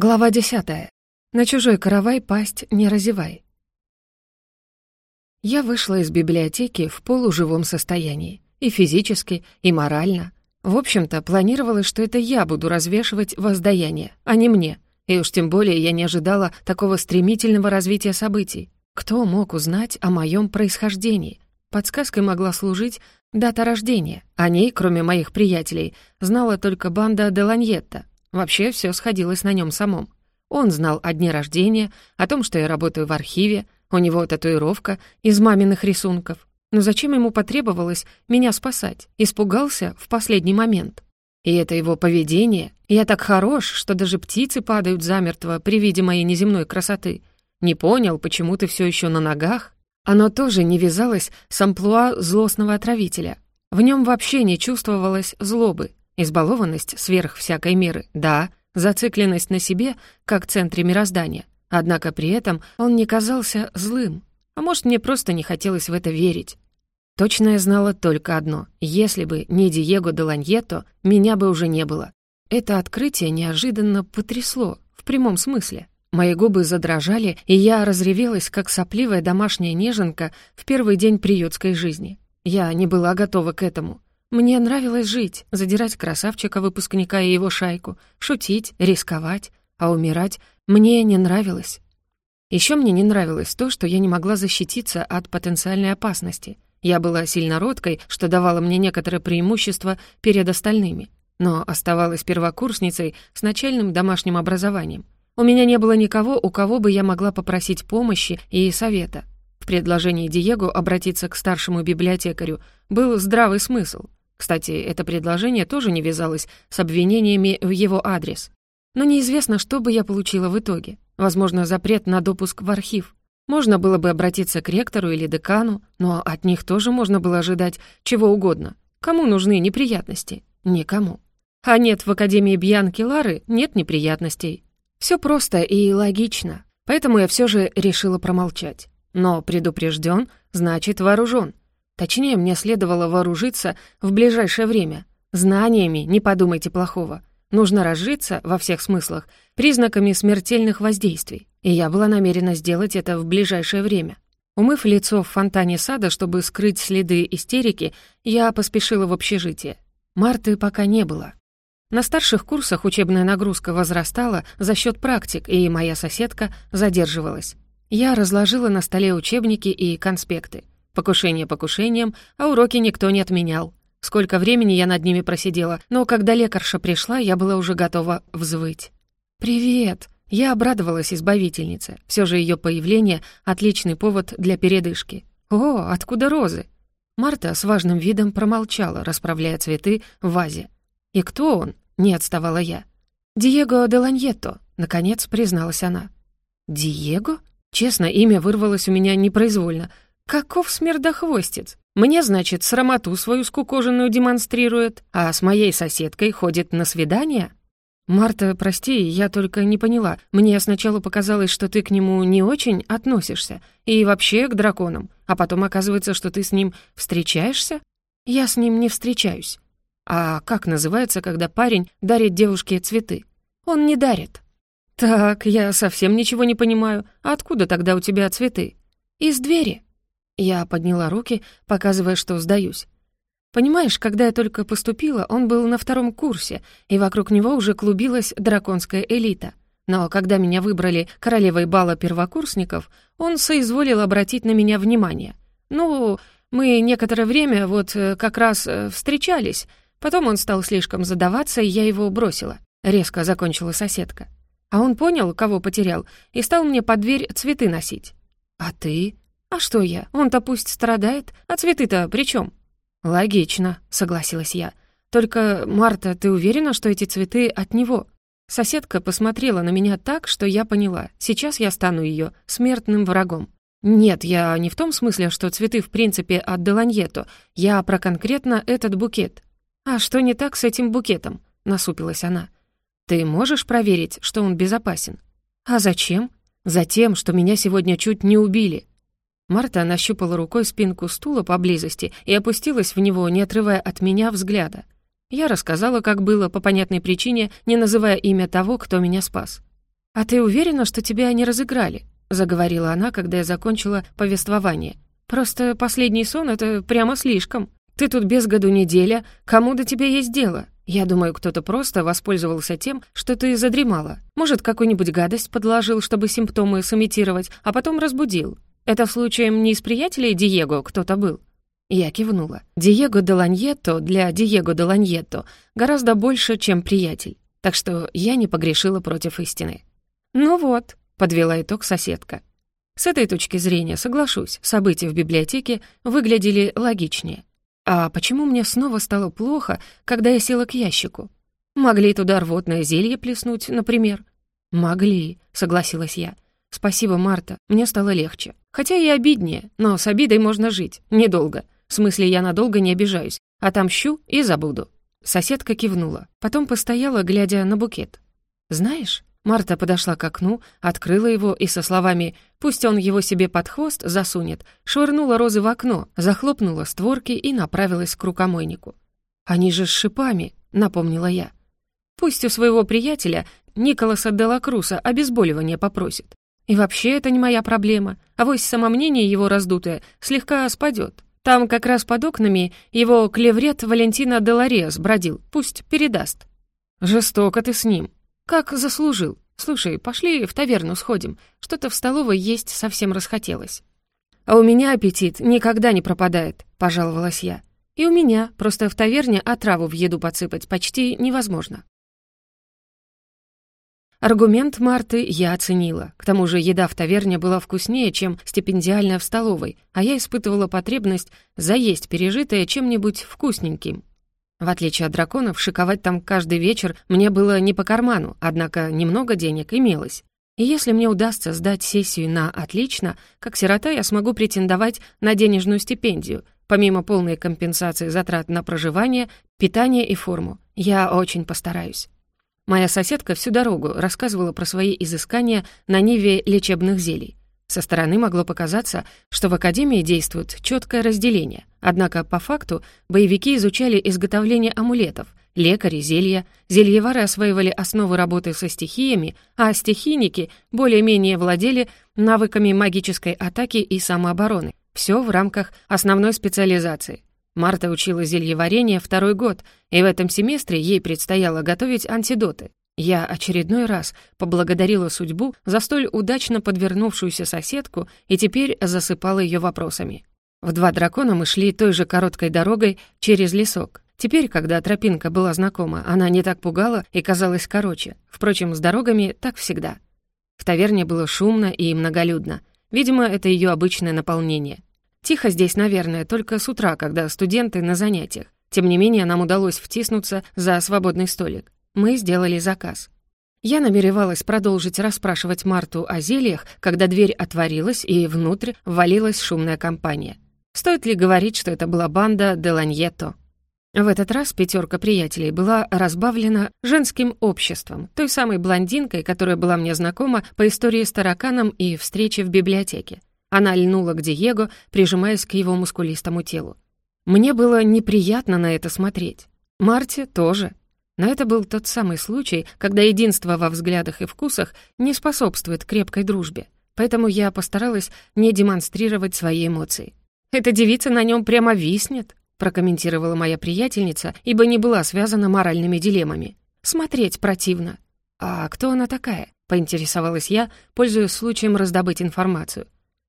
Глава десятая. На чужой каравай пасть не разевай. Я вышла из библиотеки в полуживом состоянии. И физически, и морально. В общем-то, планировалось, что это я буду развешивать воздаяние, а не мне. И уж тем более я не ожидала такого стремительного развития событий. Кто мог узнать о моем происхождении? Подсказкой могла служить дата рождения. О ней, кроме моих приятелей, знала только банда Деланьетта, Вообще все сходилось на нем самом. Он знал о дне рождения, о том, что я работаю в архиве, у него татуировка из маминых рисунков. Но зачем ему потребовалось меня спасать? Испугался в последний момент. И это его поведение. Я так хорош, что даже птицы падают замертво при виде моей неземной красоты. Не понял, почему ты все еще на ногах? Оно тоже не вязалось с амплуа злостного отравителя. В нем вообще не чувствовалось злобы. Избалованность сверх всякой меры, да, зацикленность на себе, как центре мироздания. Однако при этом он не казался злым. А может, мне просто не хотелось в это верить. Точно я знала только одно. Если бы не Диего де Ланьето, меня бы уже не было. Это открытие неожиданно потрясло, в прямом смысле. Мои губы задрожали, и я разревелась, как сопливая домашняя неженка в первый день приютской жизни. Я не была готова к этому. Мне нравилось жить, задирать красавчика-выпускника и его шайку, шутить, рисковать, а умирать мне не нравилось. Еще мне не нравилось то, что я не могла защититься от потенциальной опасности. Я была сильнородкой, что давало мне некоторое преимущество перед остальными, но оставалась первокурсницей с начальным домашним образованием. У меня не было никого, у кого бы я могла попросить помощи и совета. В предложении Диего обратиться к старшему библиотекарю был здравый смысл — кстати, это предложение тоже не вязалось с обвинениями в его адрес. Но неизвестно, что бы я получила в итоге. Возможно, запрет на допуск в архив. Можно было бы обратиться к ректору или декану, но от них тоже можно было ожидать чего угодно. Кому нужны неприятности? Никому. А нет, в Академии Бьянки Лары нет неприятностей. Все просто и логично. Поэтому я все же решила промолчать. Но предупрежден, значит вооружен. Точнее, мне следовало вооружиться в ближайшее время. Знаниями, не подумайте плохого. Нужно разжиться, во всех смыслах, признаками смертельных воздействий. И я была намерена сделать это в ближайшее время. Умыв лицо в фонтане сада, чтобы скрыть следы истерики, я поспешила в общежитие. Марты пока не было. На старших курсах учебная нагрузка возрастала за счет практик, и моя соседка задерживалась. Я разложила на столе учебники и конспекты. Покушение покушением, а уроки никто не отменял. Сколько времени я над ними просидела, но когда лекарша пришла, я была уже готова взвыть. «Привет!» Я обрадовалась избавительнице. Все же ее появление — отличный повод для передышки. «О, откуда розы?» Марта с важным видом промолчала, расправляя цветы в вазе. «И кто он?» — не отставала я. «Диего де Ланьетто», — наконец призналась она. «Диего?» Честно, имя вырвалось у меня непроизвольно — Каков смердохвостец? Мне, значит, срамоту свою скукоженную демонстрирует, а с моей соседкой ходит на свидание? Марта, прости, я только не поняла. Мне сначала показалось, что ты к нему не очень относишься, и вообще к драконам, а потом оказывается, что ты с ним встречаешься? Я с ним не встречаюсь. А как называется, когда парень дарит девушке цветы? Он не дарит. Так, я совсем ничего не понимаю. Откуда тогда у тебя цветы? Из двери. Я подняла руки, показывая, что сдаюсь. Понимаешь, когда я только поступила, он был на втором курсе, и вокруг него уже клубилась драконская элита. Но когда меня выбрали королевой бала первокурсников, он соизволил обратить на меня внимание. Ну, мы некоторое время вот э, как раз э, встречались. Потом он стал слишком задаваться, и я его бросила. Резко закончила соседка. А он понял, кого потерял, и стал мне под дверь цветы носить. «А ты?» «А что я? Он-то пусть страдает, а цветы-то при чем? «Логично», — согласилась я. «Только, Марта, ты уверена, что эти цветы от него?» Соседка посмотрела на меня так, что я поняла. Сейчас я стану ее смертным врагом. «Нет, я не в том смысле, что цветы в принципе от Деланьето. Я про конкретно этот букет». «А что не так с этим букетом?» — насупилась она. «Ты можешь проверить, что он безопасен?» «А зачем?» «Затем, что меня сегодня чуть не убили. Марта нащупала рукой спинку стула поблизости и опустилась в него, не отрывая от меня взгляда. Я рассказала, как было, по понятной причине, не называя имя того, кто меня спас. «А ты уверена, что тебя не разыграли?» — заговорила она, когда я закончила повествование. «Просто последний сон — это прямо слишком. Ты тут без году неделя, кому до тебя есть дело? Я думаю, кто-то просто воспользовался тем, что ты задремала. Может, какую-нибудь гадость подложил, чтобы симптомы сымитировать, а потом разбудил. Это случаем не из приятелей Диего кто-то был?» Я кивнула. Диего де Ланьетто для Диего де Ланьетто гораздо больше, чем приятель. Так что я не погрешила против истины. «Ну вот», — подвела итог соседка. С этой точки зрения, соглашусь, события в библиотеке выглядели логичнее. А почему мне снова стало плохо, когда я села к ящику? Могли туда рвотное зелье плеснуть, например? «Могли», — согласилась я. «Спасибо, Марта, мне стало легче. Хотя и обиднее, но с обидой можно жить. Недолго. В смысле, я надолго не обижаюсь. Отомщу и забуду». Соседка кивнула. Потом постояла, глядя на букет. «Знаешь...» Марта подошла к окну, открыла его и со словами «пусть он его себе под хвост засунет», швырнула розы в окно, захлопнула створки и направилась к рукомойнику. «Они же с шипами», — напомнила я. «Пусть у своего приятеля Николаса Делакруса обезболивание попросит. И вообще это не моя проблема, а вось самомнение его раздутое слегка спадет. Там как раз под окнами его клеврет Валентина Деларес бродил, пусть передаст». «Жестоко ты с ним», «Как заслужил. Слушай, пошли в таверну сходим. Что-то в столовой есть совсем расхотелось». «А у меня аппетит никогда не пропадает», — пожаловалась я. «И у меня, просто в таверне отраву в еду подсыпать почти невозможно». Аргумент Марты я оценила. К тому же еда в таверне была вкуснее, чем стипендиальная в столовой, а я испытывала потребность заесть пережитое чем-нибудь вкусненьким. В отличие от драконов, шиковать там каждый вечер мне было не по карману, однако немного денег имелось. И если мне удастся сдать сессию на «отлично», как сирота я смогу претендовать на денежную стипендию, помимо полной компенсации затрат на проживание, питание и форму. Я очень постараюсь. Моя соседка всю дорогу рассказывала про свои изыскания на ниве лечебных зелий. Со стороны могло показаться, что в Академии действует четкое разделение. Однако по факту боевики изучали изготовление амулетов, лекари — зелья, зельевары осваивали основы работы со стихиями, а стихийники более-менее владели навыками магической атаки и самообороны. Все в рамках основной специализации. Марта учила зельеварение второй год, и в этом семестре ей предстояло готовить антидоты. Я очередной раз поблагодарила судьбу за столь удачно подвернувшуюся соседку и теперь засыпала ее вопросами. В два дракона мы шли той же короткой дорогой через лесок. Теперь, когда тропинка была знакома, она не так пугала и казалась короче. Впрочем, с дорогами так всегда. В таверне было шумно и многолюдно. Видимо, это ее обычное наполнение. Тихо здесь, наверное, только с утра, когда студенты на занятиях. Тем не менее, нам удалось втиснуться за свободный столик. Мы сделали заказ. Я намеревалась продолжить расспрашивать Марту о зельях, когда дверь отворилась, и внутрь ввалилась шумная компания. Стоит ли говорить, что это была банда Деланьетто? В этот раз пятерка приятелей была разбавлена женским обществом, той самой блондинкой, которая была мне знакома по истории с тараканом и встрече в библиотеке. Она льнула к Диего, прижимаясь к его мускулистому телу. Мне было неприятно на это смотреть. Марте тоже. Но это был тот самый случай, когда единство во взглядах и вкусах не способствует крепкой дружбе. Поэтому я постаралась не демонстрировать свои эмоции. «Эта девица на нем прямо виснет», прокомментировала моя приятельница, ибо не была связана моральными дилеммами. «Смотреть противно». «А кто она такая?» — поинтересовалась я, пользуясь случаем раздобыть информацию.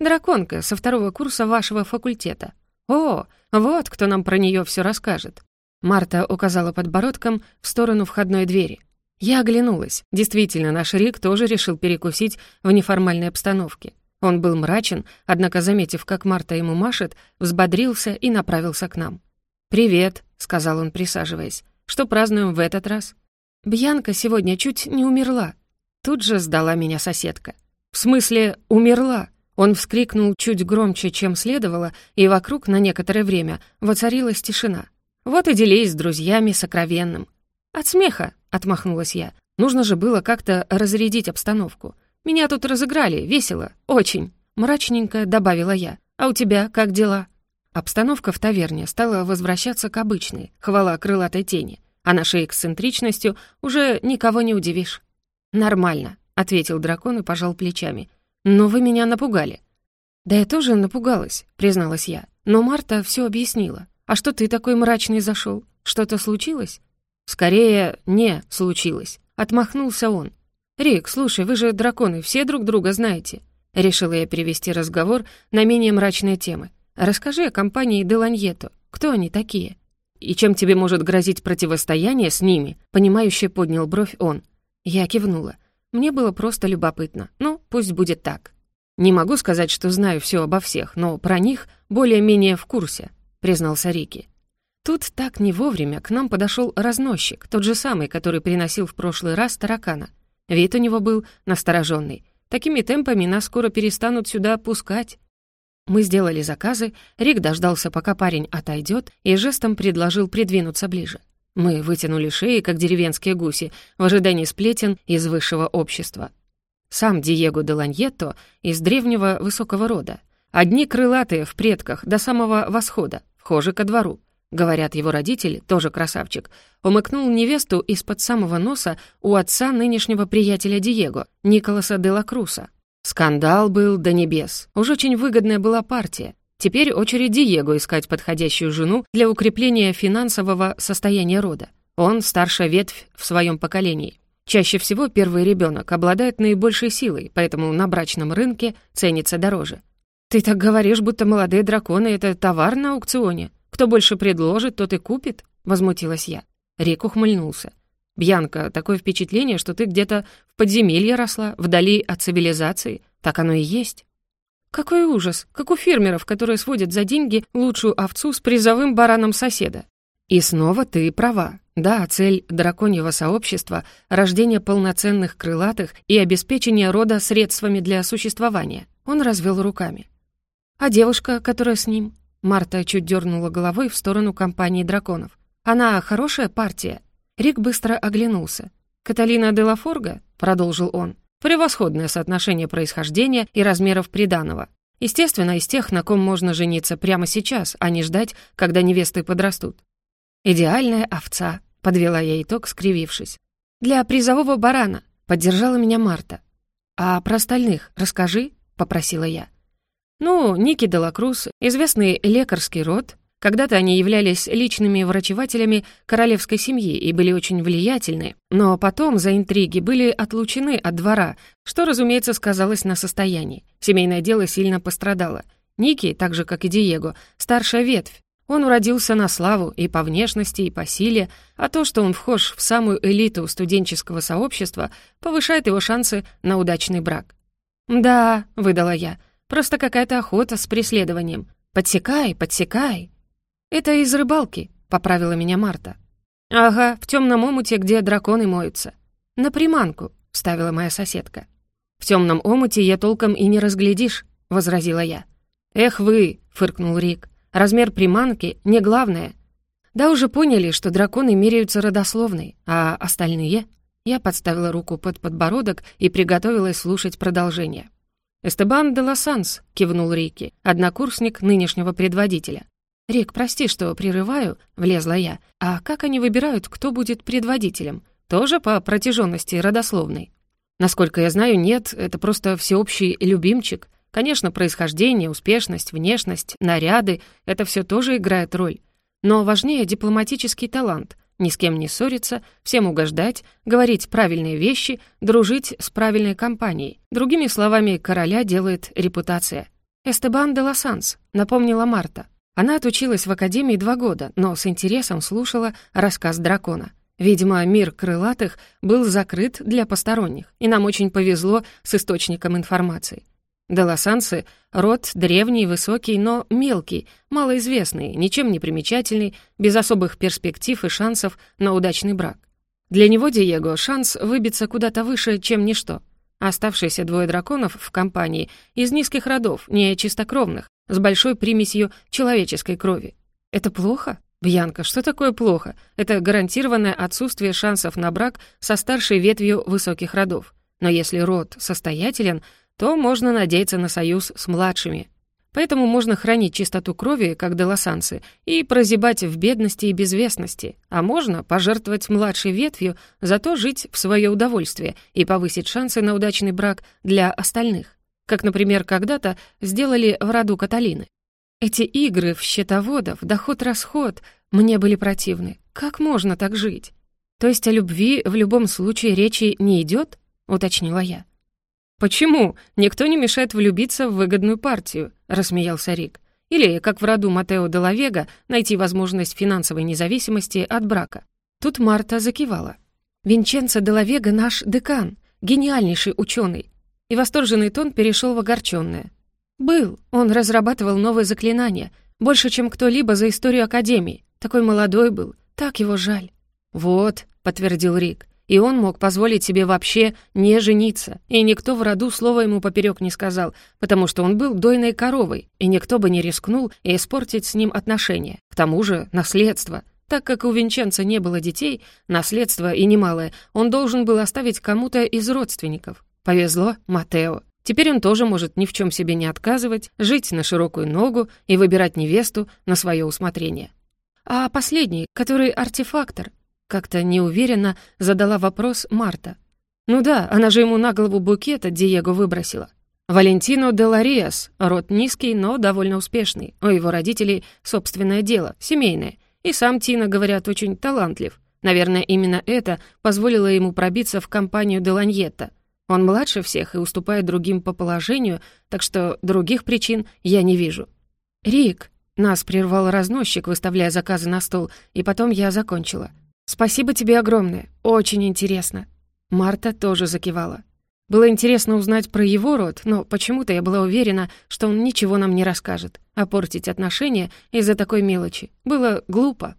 «Драконка со второго курса вашего факультета». «О, вот кто нам про нее все расскажет». Марта указала подбородком в сторону входной двери. Я оглянулась. Действительно, наш Рик тоже решил перекусить в неформальной обстановке. Он был мрачен, однако, заметив, как Марта ему машет, взбодрился и направился к нам. «Привет», — сказал он, присаживаясь. «Что празднуем в этот раз?» «Бьянка сегодня чуть не умерла». Тут же сдала меня соседка. «В смысле, умерла?» Он вскрикнул чуть громче, чем следовало, и вокруг на некоторое время воцарилась тишина. Вот и делись с друзьями сокровенным. От смеха, отмахнулась я. Нужно же было как-то разрядить обстановку. Меня тут разыграли, весело, очень. Мрачненько добавила я. А у тебя как дела? Обстановка в таверне стала возвращаться к обычной, хвала крылатой тени. А нашей эксцентричностью уже никого не удивишь. «Нормально», — ответил дракон и пожал плечами. «Но вы меня напугали». «Да я тоже напугалась», — призналась я. «Но Марта все объяснила. А что ты такой мрачный зашел? Что-то случилось?» «Скорее, не случилось», — отмахнулся он. «Рик, слушай, вы же драконы, все друг друга знаете». Решила я перевести разговор на менее мрачные темы. «Расскажи о компании Деланьето. Кто они такие?» «И чем тебе может грозить противостояние с ними?» Понимающе поднял бровь он. Я кивнула. Мне было просто любопытно. Ну, пусть будет так. Не могу сказать, что знаю все обо всех, но про них более-менее в курсе, признался Рики. Тут так не вовремя к нам подошел разносчик, тот же самый, который приносил в прошлый раз таракана. Вид у него был настороженный. Такими темпами нас скоро перестанут сюда пускать. Мы сделали заказы, Рик дождался, пока парень отойдет, и жестом предложил придвинуться ближе. Мы вытянули шеи, как деревенские гуси, в ожидании сплетен из высшего общества. Сам Диего де Ланьетто из древнего высокого рода. Одни крылатые в предках до самого восхода, вхожи ко двору. Говорят, его родитель, тоже красавчик, умыкнул невесту из-под самого носа у отца нынешнего приятеля Диего, Николаса де ла Круса. Скандал был до небес. Уж очень выгодная была партия. Теперь очередь Диего искать подходящую жену для укрепления финансового состояния рода. Он старшая ветвь в своем поколении. Чаще всего первый ребенок обладает наибольшей силой, поэтому на брачном рынке ценится дороже. «Ты так говоришь, будто молодые драконы — это товар на аукционе. Кто больше предложит, тот и купит», — возмутилась я. Рик ухмыльнулся. «Бьянка, такое впечатление, что ты где-то в подземелье росла, вдали от цивилизации. Так оно и есть». Какой ужас, как у фермеров, которые сводят за деньги лучшую овцу с призовым бараном соседа. И снова ты права. Да, цель драконьего сообщества — рождение полноценных крылатых и обеспечение рода средствами для существования. Он развел руками. А девушка, которая с ним? Марта чуть дернула головой в сторону компании драконов. Она хорошая партия. Рик быстро оглянулся. «Каталина де Лафорга?» — продолжил он. Превосходное соотношение происхождения и размеров приданого. Естественно, из тех, на ком можно жениться прямо сейчас, а не ждать, когда невесты подрастут. «Идеальная овца», — подвела я итог, скривившись. «Для призового барана», — поддержала меня Марта. «А про остальных расскажи», — попросила я. «Ну, Ники Делакрус, известный лекарский род, когда-то они являлись личными врачевателями королевской семьи и были очень влиятельны, но потом за интриги были отлучены от двора, что, разумеется, сказалось на состоянии. Семейное дело сильно пострадало. Ники, так же, как и Диего, старшая ветвь. Он уродился на славу и по внешности, и по силе, а то, что он вхож в самую элиту студенческого сообщества, повышает его шансы на удачный брак. «Да», — выдала я, — «просто какая-то охота с преследованием. Подсекай, подсекай». «Это из рыбалки», — поправила меня Марта. «Ага, в темном омуте, где драконы моются». «На приманку», — вставила моя соседка. «В темном омуте я толком и не разглядишь», — возразила я. «Эх вы», — фыркнул Рик, — «размер приманки не главное». «Да уже поняли, что драконы меряются родословной, а остальные...» Я подставила руку под подбородок и приготовилась слушать продолжение. «Эстебан де Лосанс», — кивнул Рики, однокурсник нынешнего предводителя. «Рик, прости, что прерываю», — влезла я. «А как они выбирают, кто будет предводителем? Тоже по протяженности родословной?» «Насколько я знаю, нет, это просто всеобщий любимчик. Конечно, происхождение, успешность, внешность, наряды — это все тоже играет роль. Но важнее дипломатический талант. Ни с кем не ссориться, всем угождать, говорить правильные вещи, дружить с правильной компанией. Другими словами, короля делает репутация. «Эстебан де Лосанс», — напомнила Марта. Она отучилась в академии два года, но с интересом слушала рассказ дракона. Видимо, мир крылатых был закрыт для посторонних, и нам очень повезло с источником информации. Делосанцы — род древний, высокий, но мелкий, малоизвестный, ничем не примечательный, без особых перспектив и шансов на удачный брак. Для него, Диего, шанс выбиться куда-то выше, чем ничто. Оставшиеся двое драконов в компании из низких родов, не чистокровных, с большой примесью человеческой крови. Это плохо? Бьянка, что такое плохо? Это гарантированное отсутствие шансов на брак со старшей ветвью высоких родов. Но если род состоятелен, то можно надеяться на союз с младшими. Поэтому можно хранить чистоту крови, как делосанцы, и прозябать в бедности и безвестности, а можно пожертвовать младшей ветвью, зато жить в свое удовольствие и повысить шансы на удачный брак для остальных, как, например, когда-то сделали в роду Каталины. Эти игры в счетоводов, доход-расход, мне были противны. Как можно так жить? То есть о любви в любом случае речи не идет? уточнила я. «Почему? Никто не мешает влюбиться в выгодную партию», — рассмеялся Рик. «Или, как в роду Матео де Лавега, найти возможность финансовой независимости от брака». Тут Марта закивала. «Винченцо де Лавега наш декан, гениальнейший ученый». И восторженный тон перешел в огорченное. «Был. Он разрабатывал новые заклинания. Больше, чем кто-либо за историю Академии. Такой молодой был. Так его жаль». «Вот», — подтвердил Рик и он мог позволить себе вообще не жениться, и никто в роду слова ему поперек не сказал, потому что он был дойной коровой, и никто бы не рискнул испортить с ним отношения. К тому же наследство. Так как у Винченца не было детей, наследство и немалое, он должен был оставить кому-то из родственников. Повезло Матео. Теперь он тоже может ни в чем себе не отказывать, жить на широкую ногу и выбирать невесту на свое усмотрение. А последний, который артефактор, как-то неуверенно задала вопрос Марта. «Ну да, она же ему на голову букет от Диего выбросила». Валентино де Лариас, род низкий, но довольно успешный. У его родителей собственное дело, семейное. И сам Тина, говорят, очень талантлив. Наверное, именно это позволило ему пробиться в компанию де Ланьетта. Он младше всех и уступает другим по положению, так что других причин я не вижу. «Рик», — нас прервал разносчик, выставляя заказы на стол, и потом я закончила. «Спасибо тебе огромное. Очень интересно». Марта тоже закивала. Было интересно узнать про его род, но почему-то я была уверена, что он ничего нам не расскажет. А портить отношения из-за такой мелочи было глупо.